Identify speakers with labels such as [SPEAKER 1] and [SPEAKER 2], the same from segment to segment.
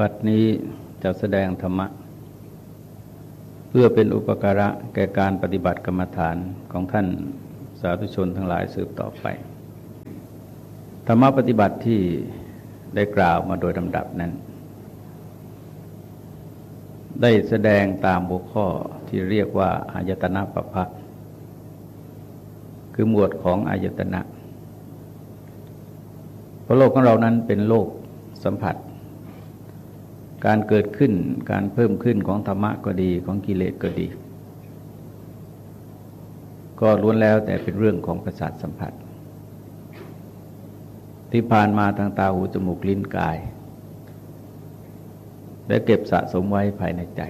[SPEAKER 1] บัดนี้จะแสดงธรรมะ เพื่อเป็นอุปการะแก่การปฏิบัติกรรมฐานของท่านสาธุชนทั้งหลายสืบต่อไป ธรรมะปฏิบัติที่ได้กล่าวมาโดยลำดับนั้น ได้แสดงตามบุข้อที่เรียกว่าอายตนะปภะคือหมวดของอายตนะ เพราะโลกของเรานั้นเป็นโลกสัมผัส การเกิดขึ้นการเพิ่มขึ้นของธรรมะก็ดีของกิเลสก็ดี ก็ล้วนแล้วแต่เป็นเรื่องของประสาทสัมผัส ที่ผ่านมาทางตาหูจมูกลิ้นกาย และเก็บสะสมไว้ภายในใจ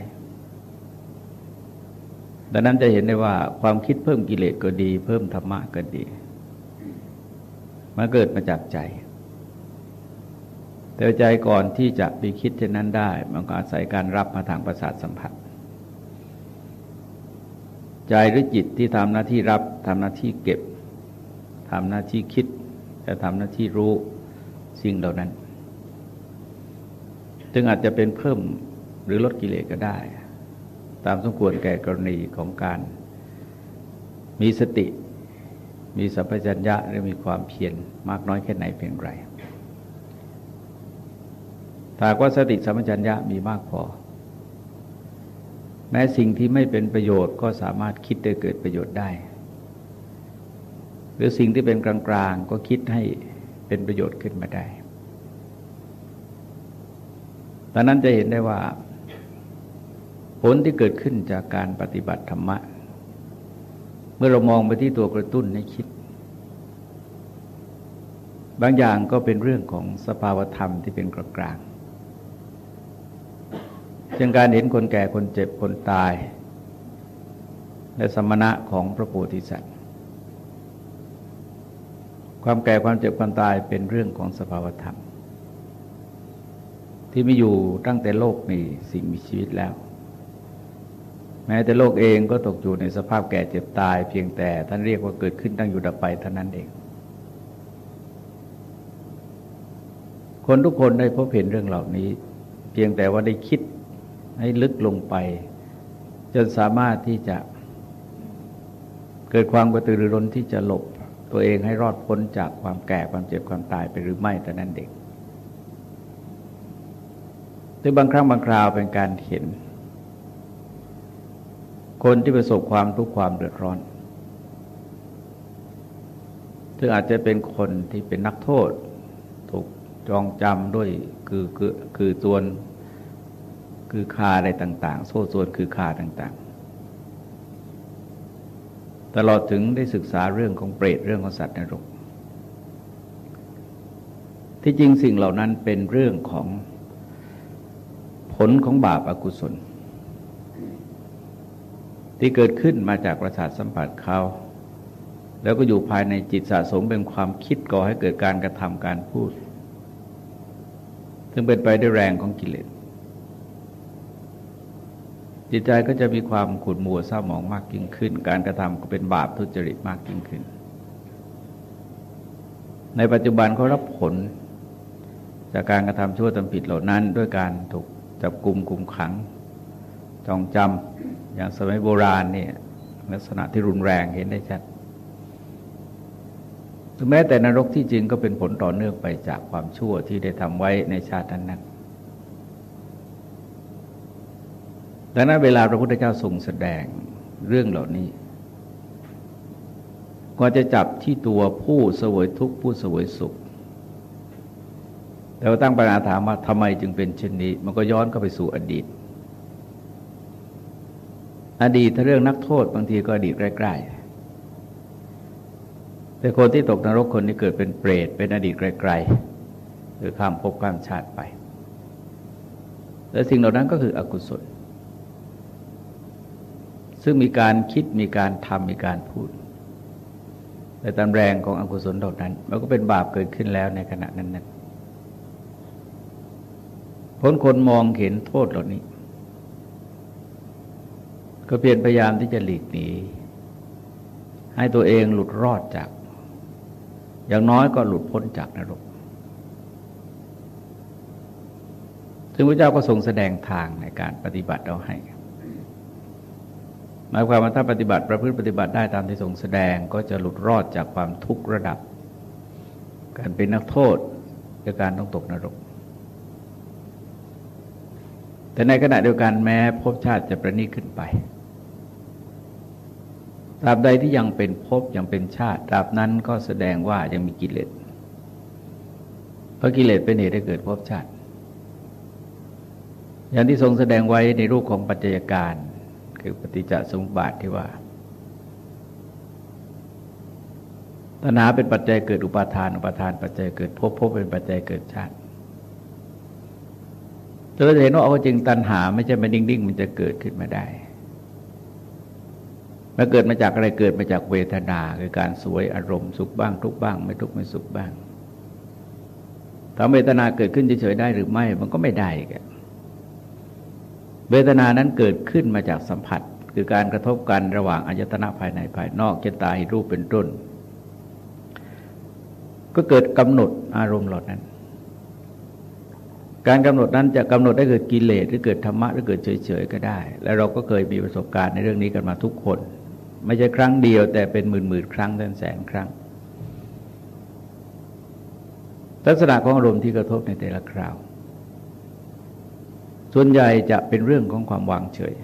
[SPEAKER 1] ดังนั้นจะเห็นได้ว่าความคิดเพิ่มกิเลสก็ดี เพิ่มธรรมะก็ดีมันเกิดมาจากใจ แต่ใจก่อนที่จะไปคิดเช่นนั้นได้ มันก็อาศัยการรับมาทางประสาทสัมผัส ใจหรือจิตที่ทำหน้าที่รับทำหน้าที่เก็บทำหน้าที่คิดจะทำหน้าที่รู้สิ่งเหล่านั้นจึงอาจจะเป็นเพิ่มหรือลดกิเลสก็ได้ ตามสมควรแก่กรณีของการมีสติ มีสัพพัญญะหรือมีความเพียรมากน้อยแค่ไหนเพียงไร ถ้าว่าสติสัมปชัญญะมีมากพอ แม้สิ่งที่ไม่เป็นประโยชน์ก็สามารถคิดได้เกิดประโยชน์ได้ หรือสิ่งที่เป็นกลางๆ ก็คิดให้เป็นประโยชน์ขึ้นมาได้ดังนั้นจะเห็นได้ว่า ผลที่เกิดขึ้นจากการปฏิบัติธรรมะ เมื่อเรามองไปที่ตัวกระตุ้นให้คิด บางอย่างก็เป็นเรื่องของสภาวธรรมที่เป็นกลาง เช่นการเห็นคนแก่คนเจ็บคนตาย และสมณะของพระโพธิสัตว์ ความแก่ความเจ็บความตายเป็นเรื่องของสภาวธรรม ที่มีอยู่ตั้งแต่โลกมีสิ่งมีชีวิตแล้ว แม้แต่โลกเองก็ตกอยู่ในสภาพแก่เจ็บตาย เพียงแต่ท่านเรียกว่าเกิดขึ้นตั้งอยู่ดับไปเท่านั้นเอง คนทุกคนได้พบเห็นเรื่องเหล่านี้ เพียงแต่ว่าได้คิด ให้ลึกลงไป จนสามารถที่จะ เกิดความกระตือรือร้นที่จะหลบ ตัวเองให้รอดพ้นจากความแก่ความเจ็บความตายไปหรือไม่แต่นั้นเด็กแต่บางครั้งบางคราวเป็นการเห็น คนที่ประสบความทุกข์ความเดือดร้อนซึ่งอาจจะเป็นคนที่เป็นนักโทษ ถูกจองจำด้วยคือคือคือส่วน คือคาอะไรต่าง ๆ โซ่ส่วนคือคาต่าง ๆ ตลอดถึงได้ศึกษาเรื่องของเปรตเรื่องของสัตว์นรก ที่จริงสิ่งเหล่านั้นเป็นเรื่องของผลของบาปอากุศล ที่เกิดขึ้นมาจากประสาทสัมผัสเขาแล้วก็อยู่ภายในจิตสะสมเป็นความคิดก่อให้เกิดการกระทำการพูด ซึ่งเป็นไปด้วยแรงของกิเลส จิตใจก็จะมีความขุ่นมัวเศร้าหมองมากยิ่งขึ้น การกระทำก็เป็นบาปทุจริตมากยิ่งขึ้น ในปัจจุบันเขารับผล จากการกระทำชั่วทำผิดเหล่านั้น ด้วยการถูกจับกลุ่มคุมขัง จองจำอย่างสมัยโบราณเนี่ยลักษณะที่รุนแรงเห็นได้ชัดแม้แต่นรกที่จริงก็เป็นผลต่อเนื่องไปจากความชั่วที่ได้ทำไว้ในชาตินั้น ดังนั้นเวลาพระพุทธเจ้าทรงแสดงเรื่องเหล่านี้ ก็จะจับที่ตัวผู้เสวยทุกข์ผู้เสวยสุข แต่ว่าตั้งปัญหาถามว่าทำไมจึงเป็นเช่นนี้ มันก็ย้อนเข้าไปสู่อดีต อดีตถ้าเรื่องนักโทษบางทีก็อดีตใกล้ๆแต่คนที่ตกนรกคนที่เกิดเป็นเปรตเป็นอดีตไกลๆหรือข้ามภพข้ามชาติไป และสิ่งเหล่านั้นก็คืออกุศล ซึ่งมีการคิดมีการทำมีการพูดแต่ตามแรงของอกุศลเหล่านั้น มันก็เป็นบาปเกิดขึ้นแล้วในขณะนั้นนั้นพ้นคนมองเห็นโทษเหล่านี้ ก็เพียรพยายามที่จะหลีกหนีให้ตัวเองหลุดรอดจาก อย่างน้อยก็หลุดพ้นจากนรกซึ่งพระเจ้าก็ทรงแสดงทางในการปฏิบัติเอาให้ หมายความว่าถ้าปฏิบัติประพฤติปฏิบัติได้ตามที่ทรงแสดงก็จะหลุดรอดจากความทุกข์ระดับ การเป็นนักโทษกับการต้องตกนรก แต่ในขณะเดียวกันแม้ภพชาติจะประนีขึ้นไปตราบใดที่ยังเป็นภพยังเป็นชาติตราบนั้นก็แสดงว่ายังมีกิเลสเพราะกิเลสเป็นเหตุให้เกิดภพชาติ อย่างที่ทรงแสดงไว้ในรูปของปัจจัยการ คือปฏิจจสมุปบาทที่ว่า ตัณหาเป็นปัจจัยเกิดอุปาทาน อุปาทาน ปัจจัยเกิดภพภพเป็นปัจจัยเกิดชาติเราจะเห็นว่าเอาจริงตัณหา ไม่ใช่มาดิ้งๆ มันจะเกิดขึ้นมาได้มันเกิดมาจากอะไรเกิดมาจากเวทนาคือการสวยอารมณ์สุขบ้าง ทุกบ้าง ไม่ทุกไม่สุขบ้างถ้าเวทนาเกิดขึ้นเฉยๆได้หรือไม่ มันก็ไม่ได้แก เวทนานั้นเกิดขึ้นมาจากสัมผัส คือการกระทบกันระหว่างอายตนะภายในภายนอกเจตาหิรูปเป็นต้น ก็เกิดกำหนดอารมณ์เหล่านั้น การกำหนดนั้นจะกำหนดได้เกิดกิเลสหรือเกิดธรรมะหรือเกิดเฉยๆก็ได้ และเราก็เคยมีประสบการณ์ในเรื่องนี้กันมาทุกคน ไม่ใช่ครั้งเดียว แต่เป็นหมื่นหมื่นครั้งแสนแสนครั้ง ลักษณะของอารมณ์ที่กระทบในแต่ละคราว ส่วนใหญ่จะเป็นเรื่องของความวางเฉย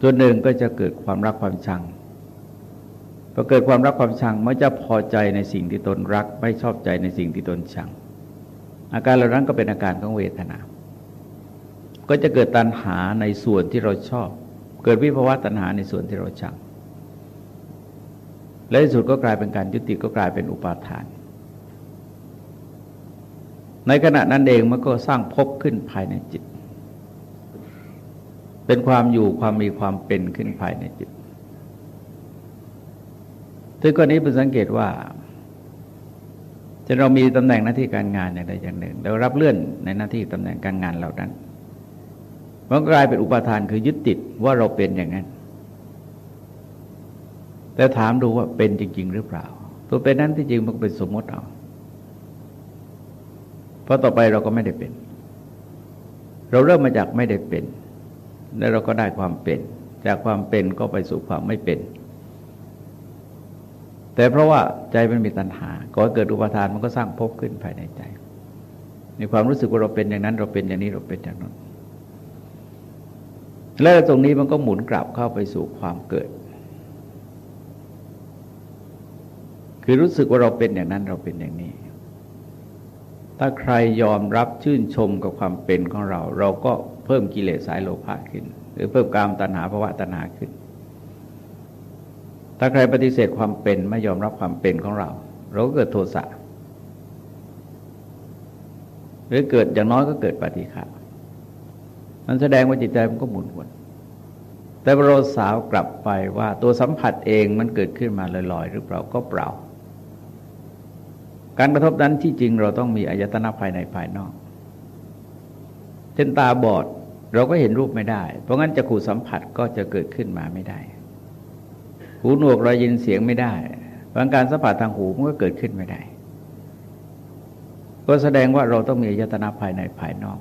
[SPEAKER 1] ส่วนหนึ่งก็จะเกิดความรักความชังพอเกิดความรักความชังมันจะพอใจในสิ่งที่ตนรัก ไม่ชอบใจในสิ่งที่ตนชัง อาการเหล่านั้นก็เป็นอาการของเวทนา ก็จะเกิดตัณหาในส่วนที่เราชอบ เกิดวิภาวะตัณหาในส่วนที่เราชัง และที่สุดก็กลายเป็นการยุติก็กลายเป็นอุปาทาน ในขณะนั้นเองมันก็สร้างภพขึ้นภายในจิต เป็นความอยู่ความมีความเป็นขึ้นภายในจิตถึงกรณีเป็นสังเกตว่าจะเรามีตำแหน่งหน้าที่การงานอย่างใดอย่างหนึ่งแล้วรับเลื่อนในหน้าที่ตำแหน่งการงานเหล่านั้นมันกลายเป็นอุปทานคือยึดติดว่าเราเป็นอย่างนั้น แต่ถามดูว่าเป็นจริง ๆ หรือเปล่า ตัวเป็นนั้นที่จริงมันเป็นสมมติเอา เพราะต่อไปเราก็ไม่ได้เป็น เราเริ่มมาจากไม่ได้เป็น แล้วเราก็ได้ความเป็น จากความเป็นก็ไปสู่ความไม่เป็น แต่เพราะว่าใจมันมีตัณหาก็เกิดอุปทานมันก็สร้างภพขึ้นภายในใจ ในความรู้สึกว่าเราเป็นอย่างนั้น เราเป็นอย่างนี้เราเป็นอย่างนั้นแล้วตรงนี้มันก็หมุนกลับเข้าไปสู่ความเกิด คือรู้สึกว่าเราเป็นอย่างนั้นเราเป็นอย่างนี้ ถ้าใครยอมรับชื่นชมกับความเป็นของเรา เราก็เพิ่มกิเลสสายโลภะขึ้น หรือเพิ่มกามตัณหาภาวะตัณหาขึ้น ถ้าใครปฏิเสธความเป็นไม่ยอมรับความเป็นของเรา เราก็เกิดโทสะหรือเกิดอย่างน้อยก็เกิดปฏิฆามันแสดงว่าจิตใจมันก็หมุนวนแต่เราสาวกลับไปว่าตัวสัมผัสเองมันเกิดขึ้นมาลอยๆหรือเปล่าก็เปล่า การกระทบนั้นที่จริงเราต้องมีอายตนะภายในภายนอก เช่นตาบอดเราก็เห็นรูปไม่ได้ เพราะงั้นจะขู่สัมผัสก็จะเกิดขึ้นมาไม่ได้ หูหนวกเรายินเสียงไม่ได้เพราะการสัมผัสทางหูมันก็เกิดขึ้นไม่ได้ ก็แสดงว่าเราต้องมีอายตนะภายในภายนอก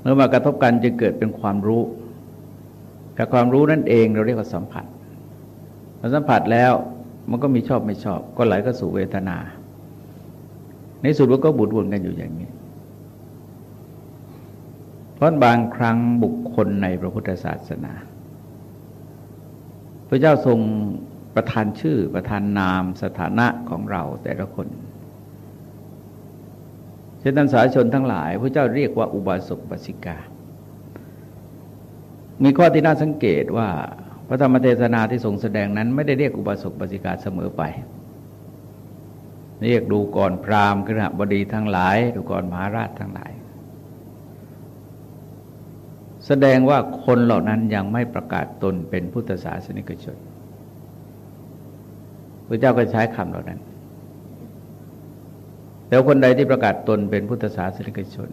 [SPEAKER 1] เมื่อมากระทบกันจึงเกิดเป็นความรู้กับความรู้นั่นเองเราเรียกว่าสัมผัสพอสัมผัสแล้ว มันก็มีชอบไม่ชอบ ก็ไหลก็สู่เวทนา ในสุดมันก็บุดวนกันอยู่อย่างนี้ เพราะบางครั้งบุคคลในพระพุทธศาสนา พระเจ้าทรงประทานชื่อประทานนามสถานะของเราแต่ละคนเช่นท่านสาชนทั้งหลายพระเจ้าเรียกว่าอุบาสกบาสิกา มีข้อที่น่าสังเกตว่า พระธรรมเทศนาที่ทรงแสดงนั้นไม่ได้เรียกอุบาสกบาสิกาเสมอไป เรียกดูก่อนพราหมณ์ขณะบดีทั้งหลาย ดูก่อนมหาราชทั้งหลาย แสดงว่าคนเหล่านั้นยังไม่ประกาศตนเป็นพุทธศาสนิกชนพระเจ้าก็ใช้คำเหล่านั้น แล้วคนใดที่ประกาศตนเป็นพุทธศาสนิกชน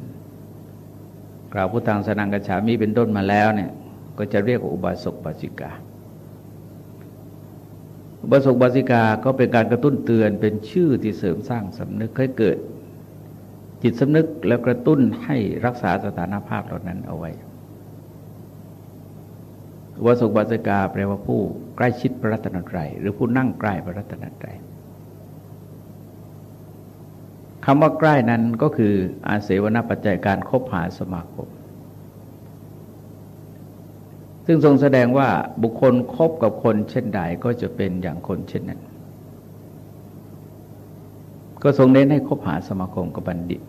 [SPEAKER 1] กล่าวพุทธังสนังกัจฉามีเป็นต้นมาแล้วเนี่ยก็จะเรียกว่าอุบาสกบาสิกา บาสกบาสิกาก็เป็นการกระตุ้นเตือนเป็นชื่อที่เสริมสร้างสำนึกให้เกิด จิตสำนึกแล้วกระตุ้นให้รักษาสถานภาพเหล่านั้นเอาไว้วสุบัสกาแปลว่าผู้ใกล้ชิดพระรัตนตรัยหรือผู้นั่งใกล้พระรัตนตรัยคำว่าใกล้นั้นก็คืออาเสวนปัจจัยการคบหาสมาคม ซึ่งทรงแสดงว่าบุคคลคบกับคนเช่นใดก็จะเป็นอย่างคนเช่นนั้น ก็ทรงเน้นให้คบหาสมาคมกับบัณฑิต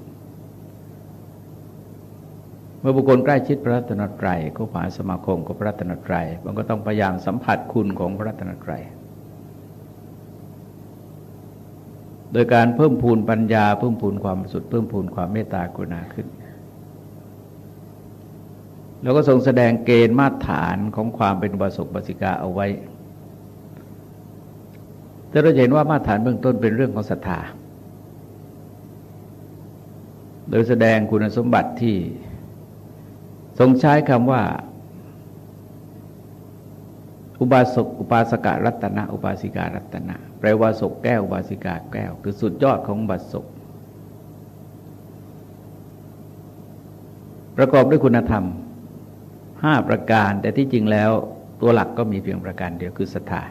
[SPEAKER 1] เมื่อบุคคลใกล้ชิดพระรัตนตรัยคบหาสมาคมกับพระรัตนตรัยมันก็ต้องพยายามสัมผัสคุณของพระรัตนตรัยโดยการเพิ่มพูนปัญญาเพิ่มพูนความสุดเพิ่มพูนความเมตตากรุณาขึ้น แล้วก็ทรงแสดงเกณฑ์มาตรฐานของความเป็นบาสกบาสิกาเอาไว้ แต่เราเห็นว่ามาตรฐานเบื้องต้นเป็นเรื่องของศรัทธา โดยแสดงคุณสมบัติที่ทรงใช้คำว่า อุบาสกอุปาสกะรัตนะ อุบาสิการัตนะ แปลว่าศกแก้วอุบาสิกาแก้ว คือสุดยอดของบัตศกประกอบด้วยคุณธรรม ห้าประการ แต่ที่จริงแล้วตัวหลักก็มีเพียงประการเดียวคือศรัทธา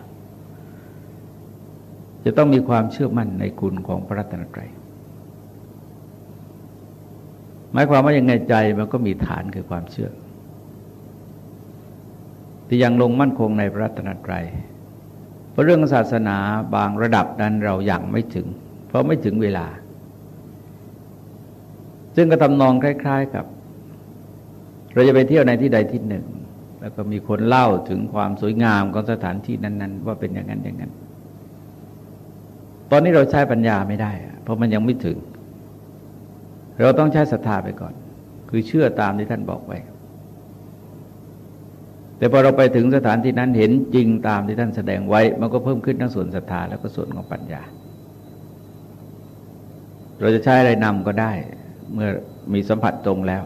[SPEAKER 1] จะต้องมีความเชื่อมั่นในคุณของพระรัตนตรัยหมายความว่ายังไงใจมันก็มีฐานคือความเชื่อ ที่ยังลงมั่นคงในพระรัตนตรัยเพราะเรื่องศาสนาบางระดับนั้นเรายัางไม่ถึง เพราะไม่ถึงเวลา ซึ่งก็ทำนองคล้าย ๆ กับ เราจะไปเที่ยวในที่ใดที่หนึ่ง แล้วก็มีคนเล่าถึงความสวยงามของสถานที่นั้น ๆ ว่าเป็นอย่างนั้นอย่างนั้น ตอนนี้เราใช้ปัญญาไม่ได้ เพราะมันยังไม่ถึง เราต้องใช้ศรัทธาไปก่อน คือเชื่อตามที่ท่านบอกไว้ แต่พอเราไปถึงสถานที่นั้นเห็นจริงตามที่ท่านแสดงไว้ มันก็เพิ่มขึ้นทั้งส่วนศรัทธาแล้วก็ส่วนของปัญญา เราจะใช้อะไรนำก็ได้ เมื่อมีสัมผัสตรงแล้ว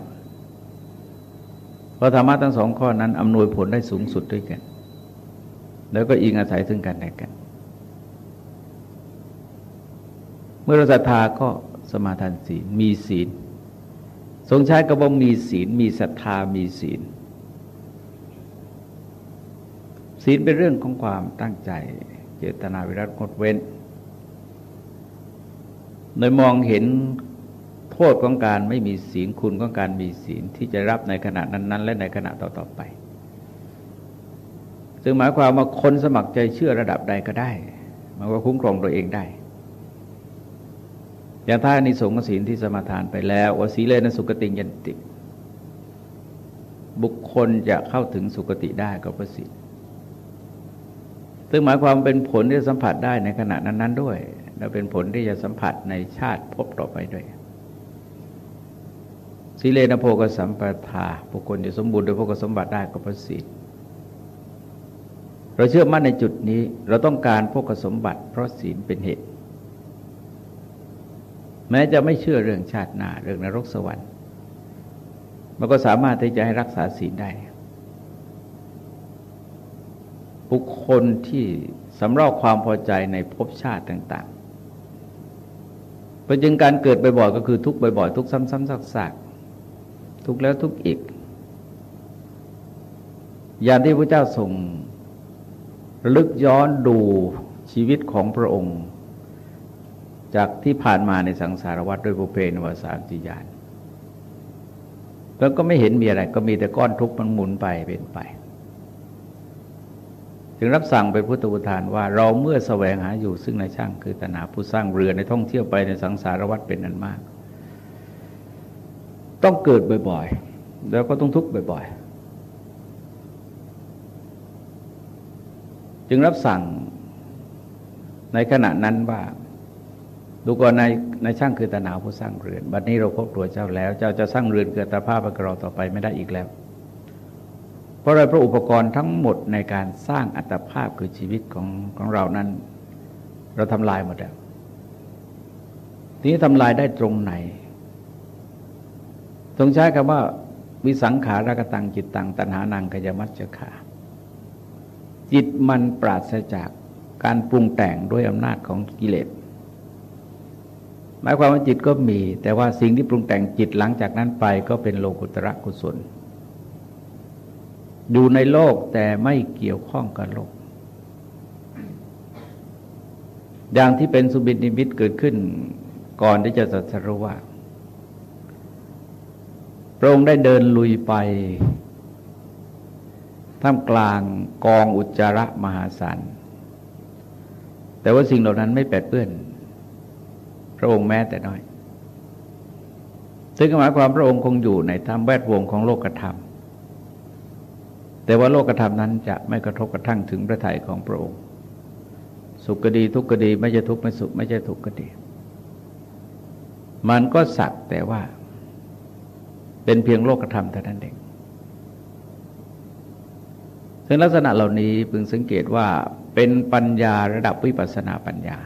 [SPEAKER 1] ราะธรรมะทั้งสองข้อนั้นอำนวยผลได้สูงสุดด้วยกัน แล้วก็อิงอาศัยซึ่งกันและกัน เมื่อเราศรัทธาก็สมาทานศีล มีศีล ทรงใช้กระบอกมีศีล มีศรัทธา มีศีล ศีลเป็นเรื่องของความตั้งใจ เจตนาวิรัตงดเว้น โดยมองเห็น ษของการไม่มีศีลคุณของการมีศีลที่จะรับในขณะนั้น ๆ และในขณะต่อๆไป ซึ่งหมายความว่าคนสมัครใจเชื่อระดับใดก็ได้ มันก็คุ้มครองตัวเองได้ อย่างท่านิสงส์ศีลที่สมาทานไปแล้ววสีเลนสุกติยันติ บุคคลจะเข้าถึงสุกติได้ก็เพราะศีลซึ่งหมายความเป็นผลที่สัมผัสได้ในขณะนั้น ๆ ด้วย และเป็นผลที่จะสัมผัสในชาติพบต่อไปด้วย สีเลนโภกสัมปทาบุคคลจะสมบูรณ์โดยพกสมบัติได้ก็เพราะศีลเราเชื่อมั่นในจุดนี้เราต้องการพกสมบัติ เพราะศีลเป็นเหตุ แม้จะไม่เชื่อเรื่องชาติหน้าเรื่องนรกสวรรค์ มันก็สามารถที่จะให้รักษาศีลได้ บุคคลที่สำรอกความพอใจในภพชาติต่างๆป็นจึงการเกิดบ่อยๆก็คือทุกบ่อยๆทุกซ้ำๆซากๆ ทุกแล้วทุกอีก อย่างที่พระเจ้าทรงลึกย้อนดูชีวิตของพระองค์ จากที่ผ่านมาในสังสารวัฏด้วยบุเพนวสานติยานแล้วก็ไม่เห็นมีอะไร ก็มีแต่ก้อนทุกข์มันหมุนไปเป็นไปจึงรับสั่งไปพุทธบุทานว่าเราเมื่อแสวงหาอยู่ซึ่งในช่างคือตนาผู้สร้างเรือในท่องเที่ยวไปในสังสารวัฏเป็นนันมาก ต้องเกิดบ่อยๆ แล้วก็ต้องทุกข์บ่อยๆ จึงรับสั่งในขณะนั้นว่าดูก่อนในในช่างคือตาหนาวผู้สร้างเรือน บัดนี้เราพบตัวเจ้าแล้ว เจ้าจะสร้างเรือนเกิดตาภาพกับเราต่อไปไม่ได้อีกแล้ว เพราะอะไรเพราะอุปกรณ์ทั้งหมดในการสร้างอัตภาพคือชีวิตของของเรานั้น เราทำลายหมดแล้วทีนี้ทำลายได้ตรงไหน ต้องใช้คำว่า วิสังขารกตังจิตตังตัณหานังกยมัจจขาจิตมันปราศจากการปรุงแต่งด้วยอำนาจของกิเลสหมายความว่าจิตก็มี แต่ว่าสิ่งที่ปรุงแต่งจิตหลังจากนั้นไปก็เป็นโลกุตระกุศลอยู่ในโลกแต่ไม่เกี่ยวข้องกับโลก อย่างที่เป็นสุบินิมิตเกิดขึ้น ก่อนที่จะสัสรุว่า พระองค์ได้เดินลุยไป ท่ามกลางกองอุจจาระมหาศาล แต่ว่าสิ่งเหล่านั้นไม่แปดเปื้อน พระองค์แม้แต่น้อย ซึ่งหมายความพระองค์คงอยู่ในท่ามแวดวงของโลกธรรม แต่ว่าโลกธรรมนั้นจะไม่กระทบกระทั่งถึงพระทัยของพระองค์ สุขก็ดีทุกข์ก็ดี ไม่ใช่ทุกข์ไม่สุขไม่ใช่ทุกข์ก็ดี มันก็สักแต่ว่า เป็นเพียงโลกธรรมเท่านั้นเองซึ่งลักษณะเหล่านี้พึงสังเกตว่าเป็นปัญญาระดับวิปัสนาปัญญา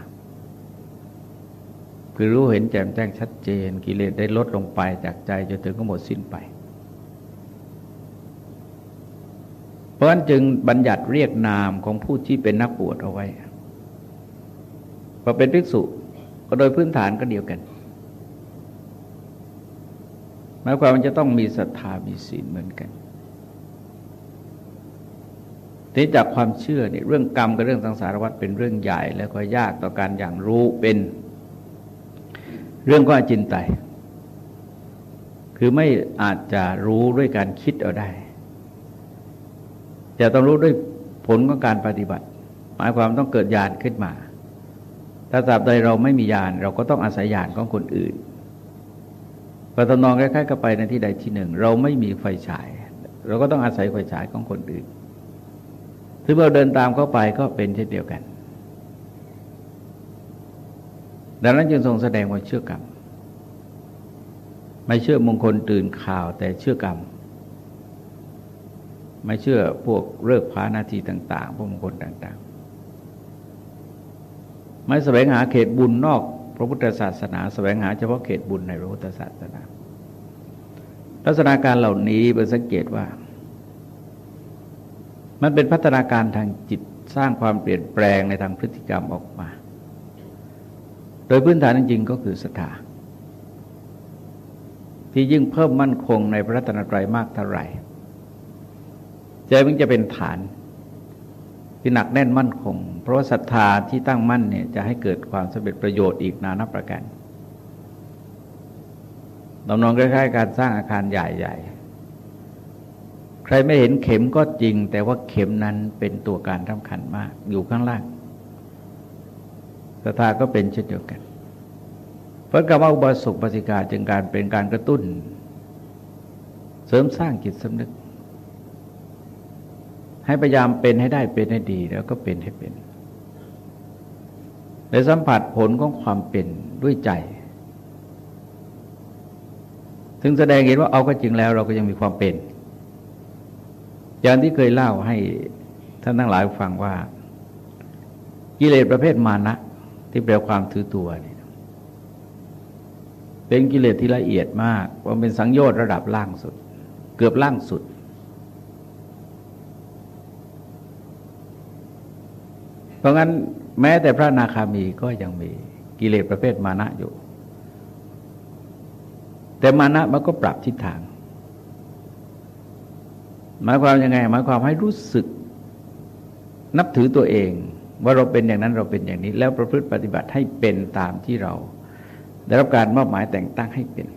[SPEAKER 1] คือรู้เห็นแจ่มแจ้งชัดเจน กิเลสได้ลดลงไปจากใจจนถึงก็หมดสิ้นไป เพราะฉะนั้นจึงบัญญัติเรียกนามของผู้ที่เป็นนักบวชเอาไว้พอเป็นภิกษุก็โดยพื้นฐานก็เดียวกัน หมายความมันจะต้องมีศรัทธามีศีลเหมือนกันทีจากความเชื่อเนี่ยเรื่องกรรมกับเรื่องสังสารวัฏเป็นเรื่องใหญ่ แล้วก็ยากต่อการอย่างรู้เป็น เรื่องก็อจินไตยคือไม่อาจจะรู้ด้วยการคิดเอาได้จะต้องรู้ด้วยผลของการปฏิบัติ หมายความต้องเกิดญาณขึ้นมา ถ้าตราบใดเราไม่มีญาณเราก็ต้องอาศัยญาณของคนอื่น พอตำนองคล้ายๆกับไปในที่ใดที่หนึ่ง เราไม่มีไฟฉาย เราก็ต้องอาศัยไฟฉายของคนอื่นถ้าเราเดินตามเข้าไปก็เป็นเช่นเดียวกัน ดังนั้นจึงทรงแสดงว่าเชื่อกรรม ไม่เชื่อมงคลตื่นข่าวแต่เชื่อกรรม ไม่เชื่อพวกเลิกพานาทีต่าง ๆ พวกมงคลต่างๆ ไม่แสวงหาเขตบุญนอกพระพุทธศาสนา แสวงหาเฉพาะเขตบุญในพระพุทธศาสนา ลักษณะการเหล่านี้เป็นสังเกตว่า มันเป็นพัฒนาการทางจิตสร้างความเปลี่ยนแปลงในทางพฤติกรรมออกมา โดยพื้นฐานจริงๆก็คือศรัทธาที่ยิ่งเพิ่มมั่นคงในพระรัตนตรัยมากเท่าไหร่ใจมันจะเป็นฐานที่หนักแน่นมั่นคง เพราะว่าศรัทธาที่ตั้งมั่นเนี่ยจะให้เกิดความสำเร็จประโยชน์อีกนานับประการ ลำนองคล้ายๆการสร้างอาคารใหญ่ๆ ใครไม่เห็นเข็มก็จริง แต่ว่าเข็มนั้นเป็นตัวการสำคัญมาก อยู่ข้างล่างศรัทธาก็เป็นเช่นเดียวกัน เพราะกรรมอุบาสกปฏิกาจึงการเป็นการกระตุ้น เสริมสร้างจิตสำนึก ให้พยายามเป็นให้ได้เป็นให้ดีแล้วก็เป็นให้เป็นและสัมผัสผลของความเป็นด้วยใจ ถึงแสดงเห็นว่าเอาก็จริงแล้ว เราก็ยังมีความเป็น อย่างที่เคยเล่าให้ท่านทั้งหลายฟังว่ากิเลสประเภทมานะ ที่แปลความถือตัวนี่เป็นกิเลสที่ละเอียดมากว่าเป็นสังโยชน์ระดับล่างสุด เกือบล่างสุด เพราะงั้นแม้แต่พระนาคามีก็ยังมีกิเลสประเภทมานะอยู่ แต่มานะมันก็ปรับทิศทาง หมายความยังไง หมายความให้รู้สึก นับถือตัวเอง ว่าเราเป็นอย่างนั้นเราเป็นอย่างนี้ แล้วประพฤติปฏิบัติให้เป็นตามที่เรา ได้รับการมอบหมายแต่งตั้งให้เป็น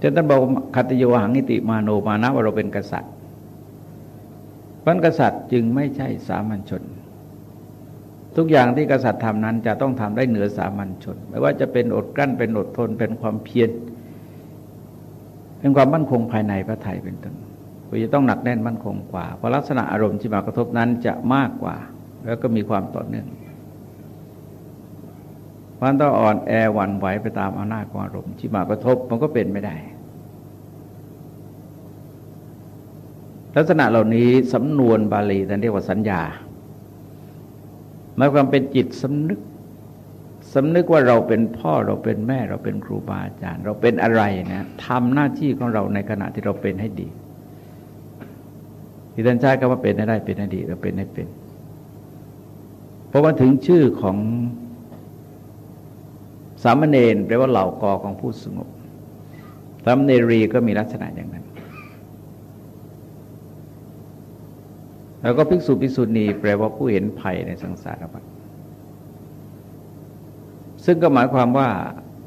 [SPEAKER 1] จนท่านบอกคัตโยหังนิติมาโนมานะว่าเราเป็นกษัตริย์พันกษัตริย์จึงไม่ใช่สามัญชน ทุกอย่างที่กษัตริย์ทำนั้นจะต้องทำได้เหนือสามัญชน ไม่ว่าจะเป็นอดกลั้นเป็นอดทนเป็นความเพียรเป็นความมั่นคงภายในพระไทยเป็นต้นก็จะต้องหนักแน่นมั่นคงกว่าเพราะลักษณะอารมณ์ที่มากระทบนั้นจะมากกว่า แล้วก็มีความต่อเนื่องมันต้องอ่อนแอหวั่นไหวไปตามอำนาจของอารมณ์ที่มากระทบมันก็เป็นไม่ได้ ลักษณะเหล่านี้สำนวนบาลีท่านเรียกว่าสัญญา หมายความเป็นจิตสำนึกสำนึกว่าเราเป็นพ่อเราเป็นแม่เราเป็นครูบาอาจารย์ เราเป็นอะไรนะทำหน้าที่ของเราในขณะที่เราเป็นให้ดี ที่ท่านใช้คำว่าเป็นให้ได้เป็นให้ดีเราเป็นให้เป็นเพราะว่าถึงชื่อของสามเณรแปลว่าเหล่ากอของผู้สงบสามเณรีก็มีลักษณะอย่างนั้น แล้วก็ภิกษุภิกษุณีแปลว่าผู้เห็นภัยในสังสารวัฏซึ่งก็หมายความว่า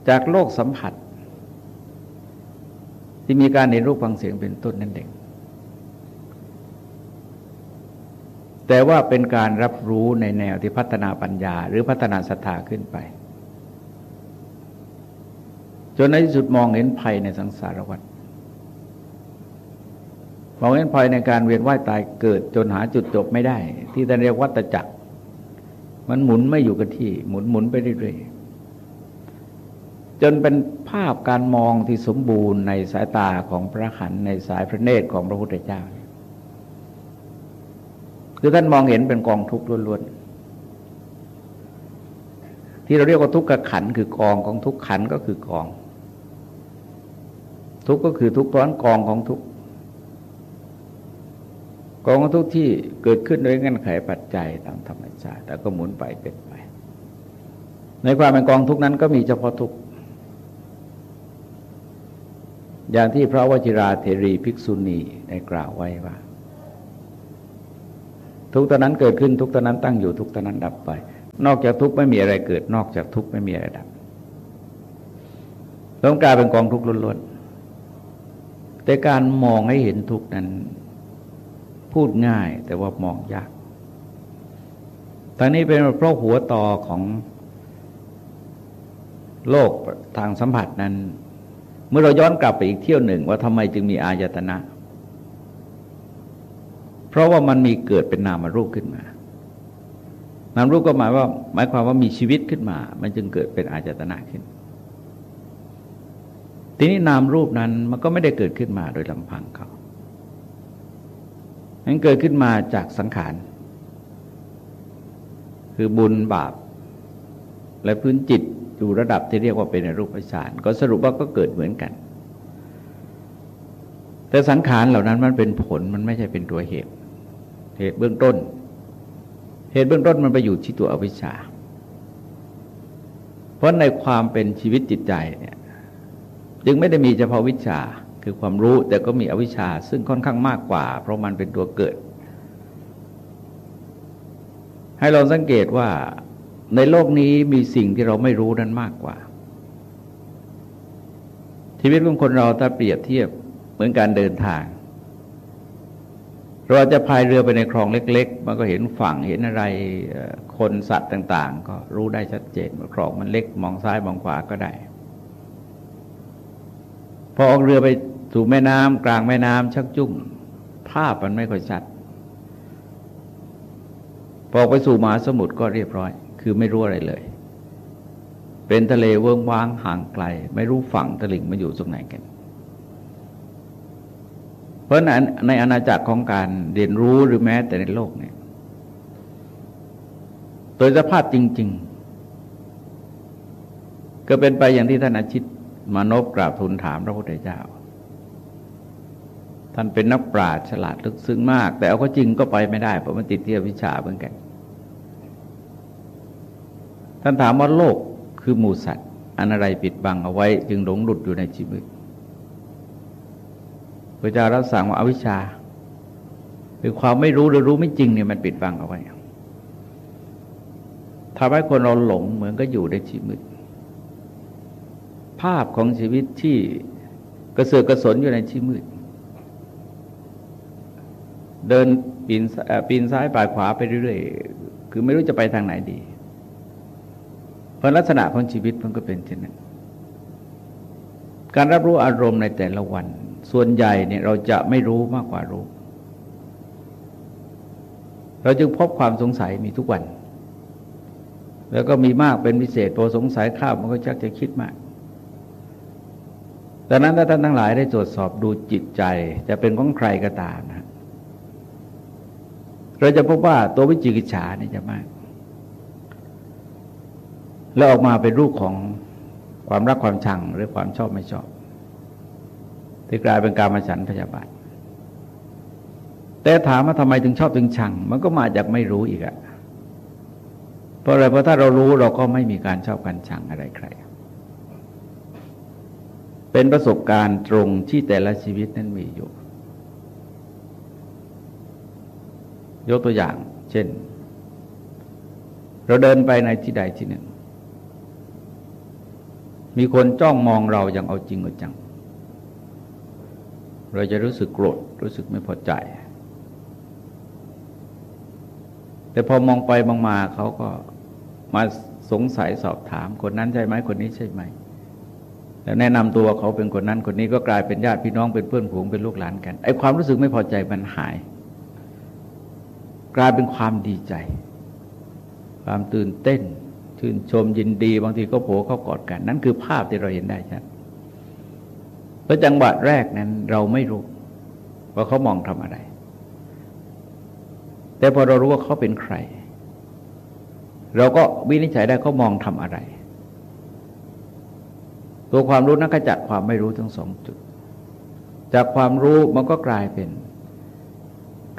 [SPEAKER 1] จากโลกสัมผัส ที่มีการเห็นรูปฟังเสียงเป็นต้นนั่นเองแต่ว่าเป็นการรับรู้ในแนวที่พัฒนาปัญญา หรือพัฒนาศรัทธาขึ้นไป จนในที่สุดมองเห็นภัยในสังสารวัฏ มองเห็นภัยในการเวียนว่ายตายเกิดจนหาจุดจบไม่ได้ ที่ท่านเรียกวัตจักร มันหมุนไม่อยู่กับที่ หมุนหมุนไปเรื่อยๆจนเป็นภาพการมองที่สมบูรณ์ในสายตาของพระขันในสายพระเนตรของพระพุทธเจ้าคือท่านมองเห็นเป็นกองทุกข์ล้วนๆที่เราเรียกว่าทุกขขันคือกองของทุกขันก็คือกอง ทุกก็คือทุกร้อนกองของทุก กองทุกที่เกิดขึ้นโดยเงื่อนไขปัจจัยตามธรรมชาติแต่ก็หมุนไปเป็นไป ในความเป็นกองทุกนั้นก็มีเฉพาะทุกอย่างที่พระวจิราเทรีภิกษุณีได้กล่าวไว้ว่า ทุกตอนนั้นเกิดขึ้นทุกตอนนั้นตั้งอยู่ทุกตอนนั้นดับไป นอกจากทุกไม่มีอะไรเกิด นอกจากทุกไม่มีอะไรดับต้องกลายเป็นกองทุกข์ล้วนๆแต่การมองให้เห็นทุกนั้น พูดง่ายแต่ว่ามองยากทางนี้เป็นเพราะหัวต่อของโลกทางสัมผัสนั้น เมื่อเราย้อนกลับไปอีกเที่ยวหนึ่งว่าทำไมจึงมีอายตนะ เพราะว่ามันมีเกิดเป็นนามรูปขึ้นมานามรูปก็หมายว่า หมายความว่ามีชีวิตขึ้นมา มันจึงเกิดเป็นอาจตนะขึ้น ทีนี้นามรูปนั้นมันก็ไม่ได้เกิดขึ้นมาโดยลำพังเขา มันเกิดขึ้นมาจากสังขาร คือบุญบาป และพื้นจิตอยู่ระดับที่เรียกว่าเป็นรูปฌานก็สรุปว่าก็เกิดเหมือนกัน แต่สังขารเหล่านั้นมันเป็นผลมันไม่ใช่เป็นตัวเหตุ เหตุเบื้องต้น เหตุเบื้องต้นมันไปอยู่ที่ตัวอวิชชา เพราะในความเป็นชีวิตจิตใจเนี่ยจึงไม่ได้มีเฉพาะวิชา คือความรู้แต่ก็มีอวิชชาซึ่งค่อนข้างมากกว่า เพราะมันเป็นตัวเกิด ให้เราสังเกตว่าในโลกนี้มีสิ่งที่เราไม่รู้นั้นมากกว่า ชีวิตของคนเราถ้าเปรียบเทียบเหมือนการเดินทาง เราจะพายเรือไปในคลองเล็ก ๆ มันก็เห็นฝั่งเห็นอะไรคนสัตว์ต่าง ๆ ก็รู้ได้ชัดเจนว่าคลองมันเล็กมองซ้ายมองขวาก็ได้ พอออกเรือไปสู่แม่น้ำกลางแม่น้ำชักจุ้งภาพมันไม่ค่อยชัดพอไปสู่มหาสมุทรก็เรียบร้อย คือไม่รู้อะไรเลย เป็นทะเลเวิ้งว้างห่างไกล ไม่รู้ฝั่งตลิ่งมันอยู่ตรงไหนกัน เพราะนั้นในอาณาจักรของการเรียนรู้หรือแม้แต่ในโลกเนี่ยโดยสภาพจริง ๆ ก็เป็นไปอย่างที่ท่านอาชิต มานพกราบทูลถามพระพุทธเจ้า ท่านเป็นนักปราชญ์ฉลาดลึกซึ้งมาก แต่เอาก็จริงก็ไปไม่ได้เพราะมันติดเทียวิชาเหมือนกัน ท่านถามว่าโลกคือหมูสัตว์อันอะไรปิดบังเอาไว้ จึงหลงหลุดอยู่ในชีวิตพระเจ้ารับสั่งว่าอาวิชชาคือความไม่รู้หรือรู้ไม่จริงเนี่ยมันปิดบังเอาไว้ทำให้คนเราหลงเหมือนก็อยู่ในชีวิต ภาพของชีวิตที่กระเสือกกระสนอยู่ในชีวิตเดินปีนปีนซ้ายปลายขวาไปเรื่อยๆ คือไม่รู้จะไปทางไหนดี เพราะลักษณะของชีวิตมันก็เป็นเช่นนั้น การรับรู้อารมณ์ในแต่ละวัน ส่วนใหญ่เนี่ยเราจะไม่รู้มากกว่ารู้ เราจึงพบความสงสัยมีทุกวัน แล้วก็มีมากเป็นพิเศษพอสงสัยข้าวมันก็ชักจะคิดมาก ดังนั้นถ้าท่านทั้งหลายได้ตรวจสอบดูจิตใจ จะเป็นของใครก็ตามนะเราจะพบว่าตัววิจิกิจฉานี่จะมาก แล้วออกมาเป็นรูปของความรักความชังหรือความชอบไม่ชอบ ที่กลายเป็นการมาฉันพยาบาทแต่ถามว่าทำไมถึงชอบถึงชัง มันก็มาจากไม่รู้อีกอะเพราะอะไรเพราะถ้าเรารู้เราก็ไม่มีการชอบกันชังอะไรใคร เป็นประสบการณ์ตรงที่แต่ละชีวิตนั้นมีอยู่ ยกตัวอย่าง เช่น เราเดินไปในที่ใดที่หนึ่ง มีคนจ้องมองเราอย่างเอาจริงเอาจัง เราจะรู้สึกโกรธรู้สึกไม่พอใจ แต่พอมองไปมองมาเขาก็มาสงสัยสอบถามคนนั้นใช่ไหมคนนี้ใช่ไหม แล้วแนะนำตัวเขาเป็นคนนั้นคนนี้ก็กลายเป็นญาติพี่น้องเป็นเพื่อนผูงเป็นลูกหลานกันไอ้ความรู้สึกไม่พอใจมันหาย กลายเป็นความดีใจ ความตื่นเต้น ชื่นชมยินดี บางทีก็โผล่เข้ากอดกัน นั่นคือภาพที่เราเห็นได้ชัดเพราะจังหวะแรกนั้นเราไม่รู้ว่าเขามองทำอะไร แต่พอเรารู้ว่าเขาเป็นใคร เราก็วินิจฉัยได้เขามองทำอะไร ตัวความรู้นั้นขจัดความไม่รู้ทั้งสองจุด จากความรู้มันก็กลายเป็น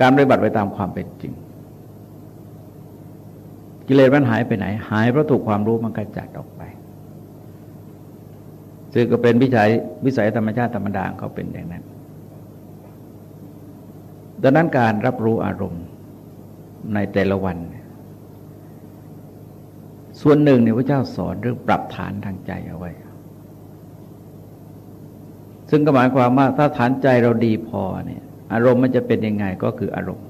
[SPEAKER 1] การปฏิบัติไปตามความเป็นจริง กิเลสมันหายไปไหน หายเพราะถูกความรู้มันกระจัดออกไปซึ่งก็เป็นวิสัยวิสัยธรรมชาติธรรมดาเขาเป็นอย่างนั้น ดังนั้นการรับรู้อารมณ์ในแต่ละวัน ส่วนหนึ่งเนี่ยพระเจ้าสอนเรื่องปรับฐานทางใจเอาไว้ ซึ่งก็หมายความว่าถ้าฐานใจเราดีพอเนี่ยอารมณ์มันจะเป็นยังไงก็คืออารมณ์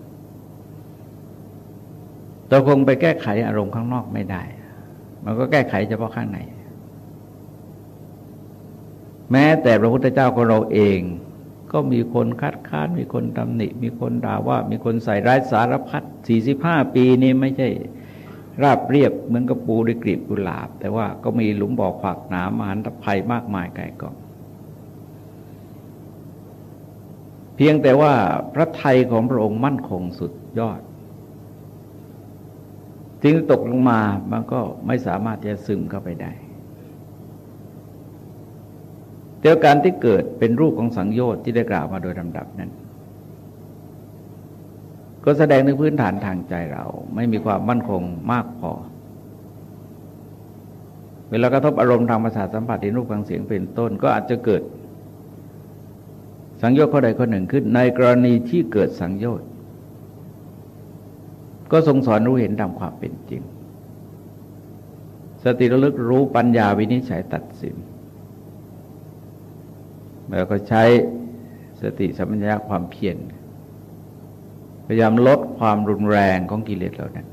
[SPEAKER 1] เราคงไปแก้ไขอารมณ์ข้างนอกไม่ได้ มันก็แก้ไขเฉพาะข้างใน แม้แต่พระพุทธเจ้าของเราเองก็มีคนคัดค้าน มีคนตำหนิ มีคนด่าว่า มีคนใส่ร้ายสารพัดสี่สิบห้าปีนี้ไม่ใช่ ราบเรียบเหมือนกับปูด้วยกลีบกุหลาบ แต่ว่าก็มีหลุมบ่อขวากหนามหันตภัยมากมายไกลกอง พียงแต่ว่าพระไทยของพระองค์มั่นคงสุดยอดสิ่งที่ตกลงมามันก็ไม่สามารถจะซึมเข้าไปได้เดียวการที่เกิดเป็นรูปของสังโยชน์ที่ได้กล่าวมาโดยลำดับนั้น ก็แสดงในพื้นฐานทางใจเรา ไม่มีความมั่นคงมากพอ เวลากระทบอารมณ์ทางประสาทสัมผัสในรูปฟังเสียงเป็นต้น ก็อาจจะเกิด สังโยชน์ข้อใดข้อหนึ่งขึ้น ในกรณีที่เกิดสังโยชน์ก็ทรงสอนรู้เห็นตามความเป็นจริง สติระลึกรู้ปัญญาวินิจฉัยตัดสิน แล้วก็ใช้สติสัมปชัญญะความเพียรพยายามลดความรุนแรงของกิเลสเหล่านั้น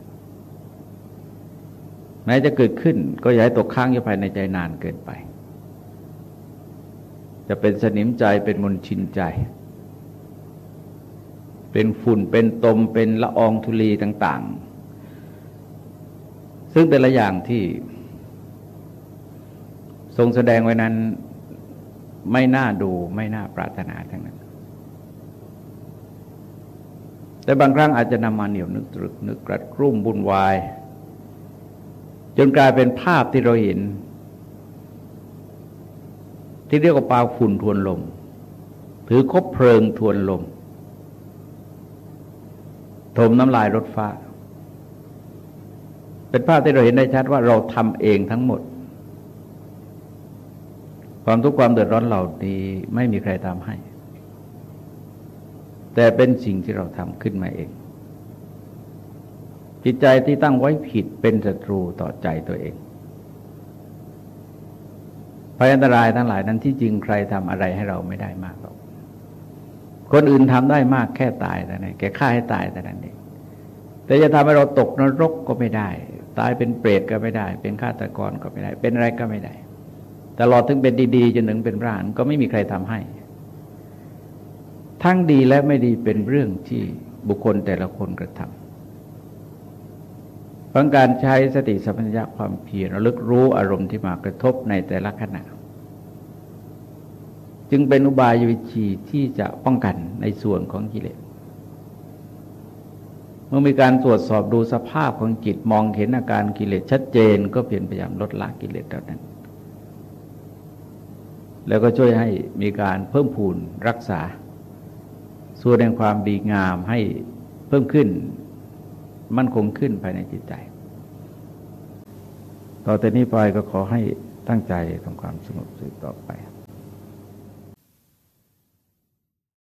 [SPEAKER 1] แม้จะเกิดขึ้นก็อย่าให้ตกค้างอยู่ภายในใจนานเกินไป จะเป็นสนิมใจเป็นมนชินใจ เป็นฝุ่นเป็นตมเป็นละอองธุลีต่าง ๆ ซึ่งแต่ละอย่างที่ ทรงแสดงไว้นั้นไม่น่าดูไม่น่าปรารถนาทั้งนั้น แต่บางครั้งอาจจะนำมาเหนียวนึกตรึกนึกกรัดกรุ่มบุญวาย จนกลายเป็นภาพที่เราเห็น ที่เรียกว่าปลาฝุ่นทวนลม ถือคบเพลิงทวนลมถมน้ำลายรถฟ้า เป็นภาพที่เราเห็นได้ชัดว่าเราทำเองทั้งหมด ความทุกข์ความเดือดร้อนเหล่านี้ไม่มีใครทำให้ แต่เป็นสิ่งที่เราทำขึ้นมาเอง จิตใจที่ตั้งไว้ผิดเป็นศัตรูต่อใจตัวเอง ภัยอันตรายทั้งหลายนั้นที่จริงใครทำอะไรให้เราไม่ได้มากหรอกคนอื่นทำได้มากแค่ตายแต่นั้นแกฆ่าให้ตายแต่นั้นเองแต่จะทำให้เราตกนรกก็ไม่ได้ ตายเป็นเปรตก็ไม่ได้ เป็นฆาตกรก็ไม่ได้ เป็นอะไรก็ไม่ได้ตลอดถึงเป็นดีๆจนถึงเป็นพระอรหันต์ก็ไม่มีใครทำให้ ทั้งดีและไม่ดีเป็นเรื่องที่บุคคลแต่ละคนกระทำ ราะการใช้สติสัมปชัญญะความเพียรระลึกรู้อารมณ์ที่มากระทบในแต่ละขณะ จึงเป็นอุบายวิธีที่จะป้องกันในส่วนของกิเลสเมื่อมีการตรวจสอบดูสภาพของจิตมองเห็นอาการกิเลสชัดเจน ก็เพียรพยายามลดละกิเลสเหล่านั้น แล้วก็ช่วยให้มีการเพิ่มพูนรักษา ส่วนแห่งความดีงามให้เพิ่มขึ้น มันคงขึ้นภายในจิตใจ ต่อแต่นี้ไปก็ขอให้ตั้งใจทำความสงบสุขต่อไป